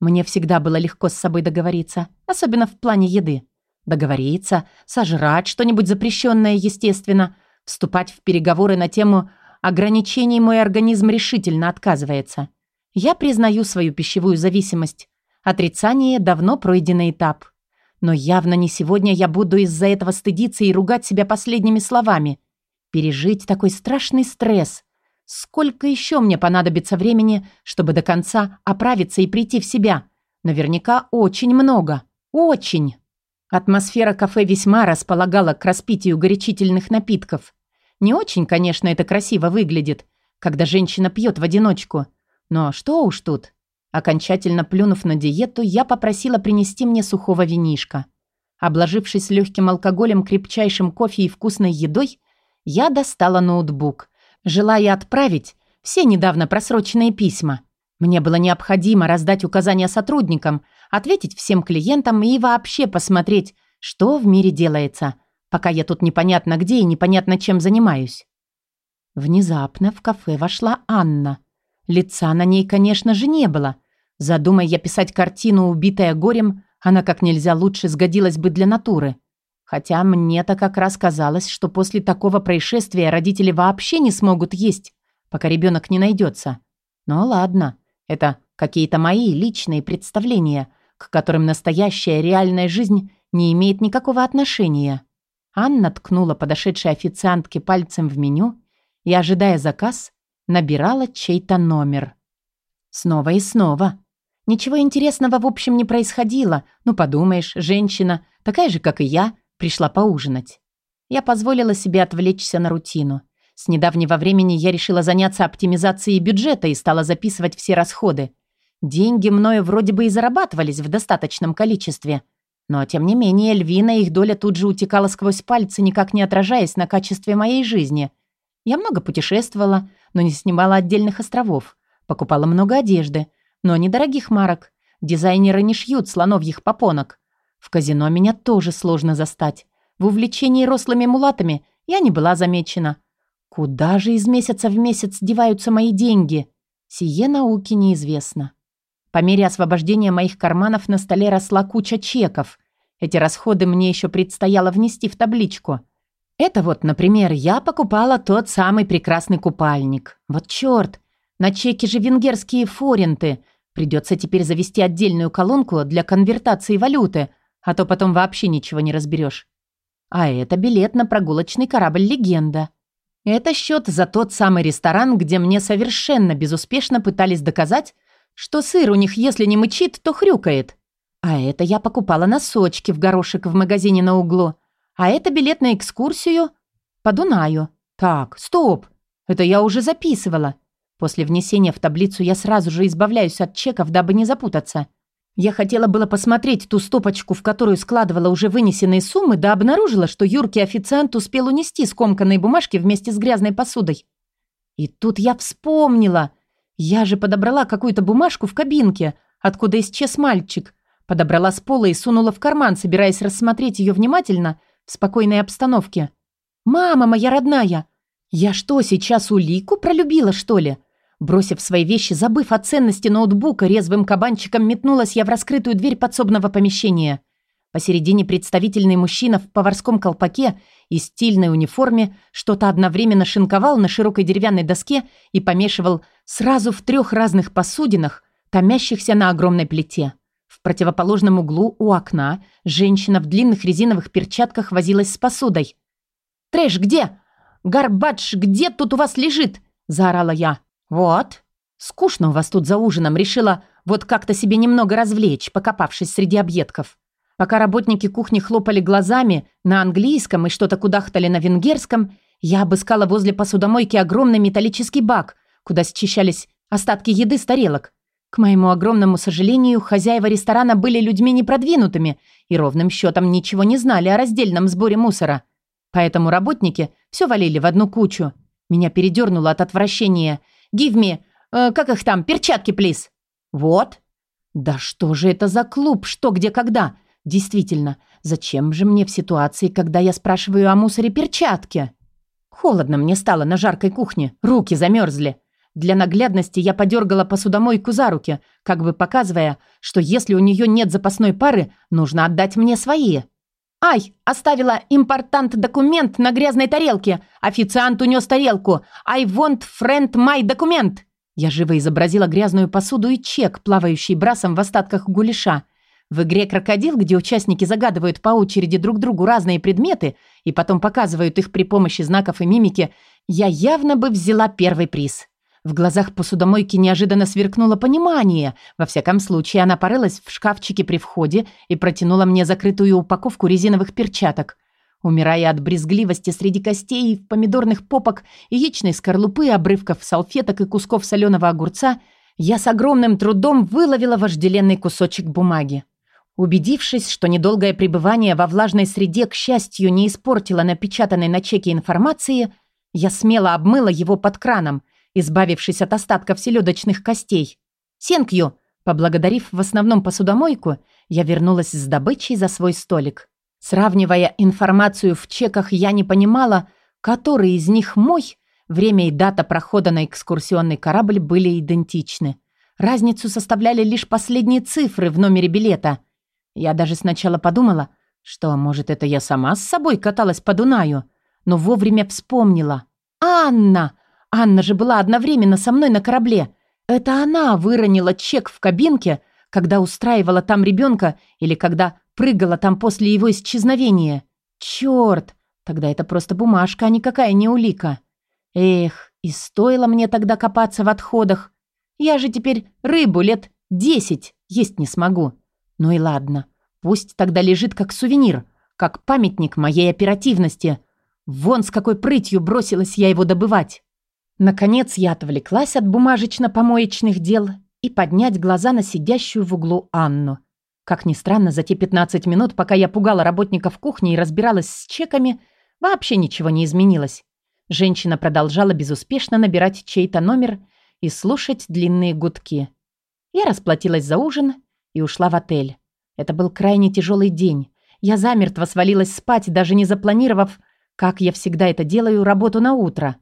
Мне всегда было легко с собой договориться, особенно в плане еды. Договориться, сожрать что-нибудь запрещенное, естественно. Вступать в переговоры на тему ограничений мой организм решительно отказывается. Я признаю свою пищевую зависимость. Отрицание – давно пройденный этап. Но явно не сегодня я буду из-за этого стыдиться и ругать себя последними словами. Пережить такой страшный стресс. Сколько еще мне понадобится времени, чтобы до конца оправиться и прийти в себя? Наверняка очень много. Очень. Атмосфера кафе весьма располагала к распитию горячительных напитков. Не очень, конечно, это красиво выглядит, когда женщина пьет в одиночку. Но что уж тут. Окончательно плюнув на диету, я попросила принести мне сухого винишка. Обложившись легким алкоголем, крепчайшим кофе и вкусной едой, я достала ноутбук, желая отправить все недавно просроченные письма. Мне было необходимо раздать указания сотрудникам, ответить всем клиентам и вообще посмотреть, что в мире делается, пока я тут непонятно где и непонятно чем занимаюсь. Внезапно в кафе вошла Анна. Лица на ней, конечно же, не было. Задумай я писать картину «Убитая горем», она как нельзя лучше сгодилась бы для натуры. Хотя мне-то как раз казалось, что после такого происшествия родители вообще не смогут есть, пока ребенок не найдется. Но ладно, это какие-то мои личные представления, к которым настоящая реальная жизнь не имеет никакого отношения. Анна ткнула подошедшей официантке пальцем в меню и, ожидая заказ, набирала чей-то номер. Снова и снова. Ничего интересного в общем не происходило. Ну, подумаешь, женщина, такая же, как и я, пришла поужинать. Я позволила себе отвлечься на рутину. С недавнего времени я решила заняться оптимизацией бюджета и стала записывать все расходы. Деньги мною вроде бы и зарабатывались в достаточном количестве. Но, тем не менее, львиная их доля тут же утекала сквозь пальцы, никак не отражаясь на качестве моей жизни. Я много путешествовала, но не снимала отдельных островов. Покупала много одежды, но недорогих марок. Дизайнеры не шьют слоновьих попонок. В казино меня тоже сложно застать. В увлечении рослыми мулатами я не была замечена. Куда же из месяца в месяц деваются мои деньги? Сие науки неизвестно. По мере освобождения моих карманов на столе росла куча чеков. Эти расходы мне еще предстояло внести в табличку. Это вот, например, я покупала тот самый прекрасный купальник. Вот черт, на чеке же венгерские форинты. Придется теперь завести отдельную колонку для конвертации валюты – а то потом вообще ничего не разберешь. А это билет на прогулочный корабль «Легенда». Это счет за тот самый ресторан, где мне совершенно безуспешно пытались доказать, что сыр у них, если не мычит, то хрюкает. А это я покупала носочки в горошек в магазине на углу. А это билет на экскурсию по Дунаю. Так, стоп. Это я уже записывала. После внесения в таблицу я сразу же избавляюсь от чеков, дабы не запутаться. Я хотела было посмотреть ту стопочку, в которую складывала уже вынесенные суммы, да обнаружила, что юркий официант успел унести скомканные бумажки вместе с грязной посудой. И тут я вспомнила. Я же подобрала какую-то бумажку в кабинке, откуда исчез мальчик. Подобрала с пола и сунула в карман, собираясь рассмотреть ее внимательно в спокойной обстановке. «Мама моя родная! Я что, сейчас улику пролюбила, что ли?» Бросив свои вещи, забыв о ценности ноутбука, резвым кабанчиком метнулась я в раскрытую дверь подсобного помещения. Посередине представительный мужчина в поварском колпаке и стильной униформе что-то одновременно шинковал на широкой деревянной доске и помешивал сразу в трех разных посудинах, томящихся на огромной плите. В противоположном углу у окна женщина в длинных резиновых перчатках возилась с посудой. «Трэш, где? Гарбадж, где тут у вас лежит?» – заорала я. «Вот. Скучно у вас тут за ужином. Решила вот как-то себе немного развлечь, покопавшись среди объедков. Пока работники кухни хлопали глазами на английском и что-то кудахтали на венгерском, я обыскала возле посудомойки огромный металлический бак, куда счищались остатки еды с тарелок. К моему огромному сожалению, хозяева ресторана были людьми непродвинутыми и ровным счетом ничего не знали о раздельном сборе мусора. Поэтому работники все валили в одну кучу. Меня передернуло от отвращения – Give me, э, как их там, перчатки, плиз. Вот. Да что же это за клуб? Что, где, когда? Действительно, зачем же мне в ситуации, когда я спрашиваю о мусоре перчатки? Холодно мне стало на жаркой кухне, руки замерзли. Для наглядности я подергала посудомойку за руки, как бы показывая, что если у нее нет запасной пары, нужно отдать мне свои. «Ай, оставила импортант-документ на грязной тарелке. Официант унес тарелку. I want friend my документ». Я живо изобразила грязную посуду и чек, плавающий брасом в остатках гуляша. В игре «Крокодил», где участники загадывают по очереди друг другу разные предметы и потом показывают их при помощи знаков и мимики, я явно бы взяла первый приз. В глазах посудомойки неожиданно сверкнуло понимание. Во всяком случае, она порылась в шкафчике при входе и протянула мне закрытую упаковку резиновых перчаток. Умирая от брезгливости среди костей, помидорных попок, яичной скорлупы, обрывков салфеток и кусков соленого огурца, я с огромным трудом выловила вожделенный кусочек бумаги. Убедившись, что недолгое пребывание во влажной среде, к счастью, не испортило напечатанной на чеке информации, я смело обмыла его под краном – избавившись от остатков селедочных костей. Сенкью!» Поблагодарив в основном посудомойку, я вернулась с добычей за свой столик. Сравнивая информацию в чеках, я не понимала, который из них мой, время и дата прохода на экскурсионный корабль были идентичны. Разницу составляли лишь последние цифры в номере билета. Я даже сначала подумала, что, может, это я сама с собой каталась по Дунаю, но вовремя вспомнила. «Анна! Анна же была одновременно со мной на корабле. Это она выронила чек в кабинке, когда устраивала там ребенка или когда прыгала там после его исчезновения. Черт! Тогда это просто бумажка, а никакая не улика. Эх, и стоило мне тогда копаться в отходах. Я же теперь рыбу лет десять есть не смогу. Ну и ладно, пусть тогда лежит как сувенир, как памятник моей оперативности. Вон с какой прытью бросилась я его добывать. Наконец я отвлеклась от бумажечно-помоечных дел и поднять глаза на сидящую в углу Анну. Как ни странно, за те 15 минут, пока я пугала работников кухни и разбиралась с чеками, вообще ничего не изменилось. Женщина продолжала безуспешно набирать чей-то номер и слушать длинные гудки. Я расплатилась за ужин и ушла в отель. Это был крайне тяжелый день. Я замертво свалилась спать, даже не запланировав, как я всегда это делаю, работу на утро.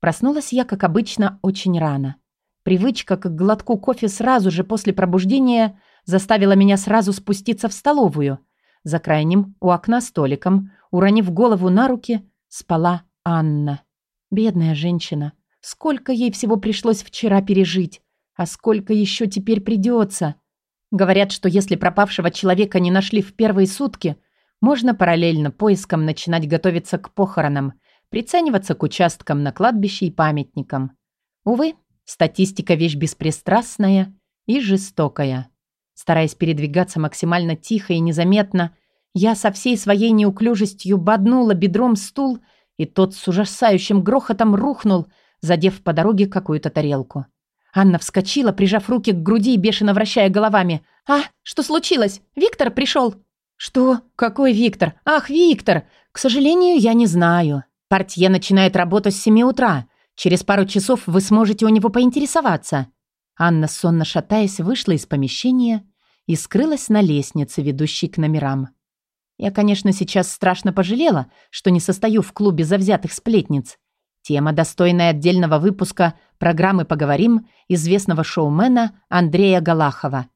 Проснулась я, как обычно, очень рано. Привычка к глотку кофе сразу же после пробуждения заставила меня сразу спуститься в столовую. За крайним, у окна столиком, уронив голову на руки, спала Анна. Бедная женщина. Сколько ей всего пришлось вчера пережить, а сколько еще теперь придется. Говорят, что если пропавшего человека не нашли в первые сутки, можно параллельно поискам начинать готовиться к похоронам, прицениваться к участкам на кладбище и памятникам. Увы, статистика вещь беспристрастная и жестокая. Стараясь передвигаться максимально тихо и незаметно, я со всей своей неуклюжестью боднула бедром стул, и тот с ужасающим грохотом рухнул, задев по дороге какую-то тарелку. Анна вскочила, прижав руки к груди и бешено вращая головами. «А, что случилось? Виктор пришел!» «Что? Какой Виктор? Ах, Виктор! К сожалению, я не знаю. Портье начинает работу с семи утра. Через пару часов вы сможете у него поинтересоваться». Анна, сонно шатаясь, вышла из помещения и скрылась на лестнице, ведущей к номерам. Я, конечно, сейчас страшно пожалела, что не состою в клубе завзятых сплетниц. Тема, достойная отдельного выпуска программы «Поговорим» известного шоумена Андрея Галахова.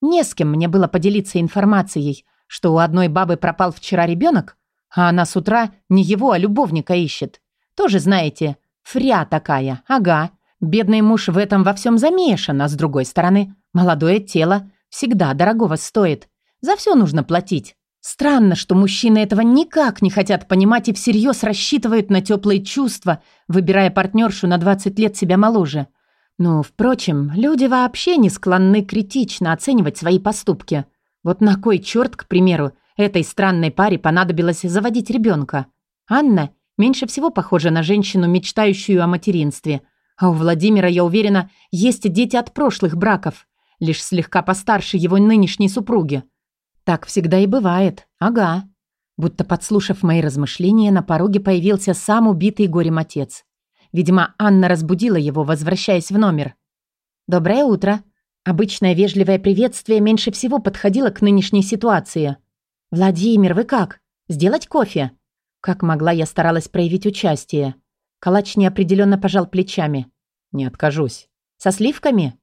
Не с кем мне было поделиться информацией, что у одной бабы пропал вчера ребенок, а она с утра не его, а любовника ищет. Тоже знаете, фря такая, ага. Бедный муж в этом во всем замешан, а с другой стороны, молодое тело всегда дорогого стоит. За все нужно платить. Странно, что мужчины этого никак не хотят понимать и всерьез рассчитывают на теплые чувства, выбирая партнершу на 20 лет себя моложе. Но, впрочем, люди вообще не склонны критично оценивать свои поступки. Вот на кой черт, к примеру, этой странной паре понадобилось заводить ребенка? Анна меньше всего похожа на женщину, мечтающую о материнстве. А у Владимира, я уверена, есть дети от прошлых браков, лишь слегка постарше его нынешней супруги. Так всегда и бывает. Ага. Будто подслушав мои размышления, на пороге появился сам убитый горем отец. Видимо, Анна разбудила его, возвращаясь в номер. «Доброе утро». Обычное вежливое приветствие меньше всего подходило к нынешней ситуации. «Владимир, вы как? Сделать кофе?» Как могла, я старалась проявить участие. Калач неопределенно пожал плечами. «Не откажусь». «Со сливками?»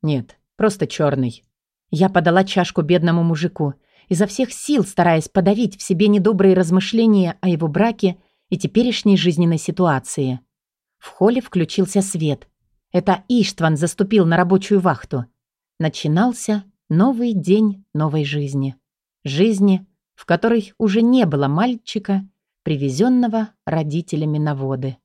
«Нет, просто черный. Я подала чашку бедному мужику, изо всех сил стараясь подавить в себе недобрые размышления о его браке и теперешней жизненной ситуации. В холле включился свет. Это Иштван заступил на рабочую вахту. Начинался новый день новой жизни. Жизни, в которой уже не было мальчика, привезенного родителями на воды.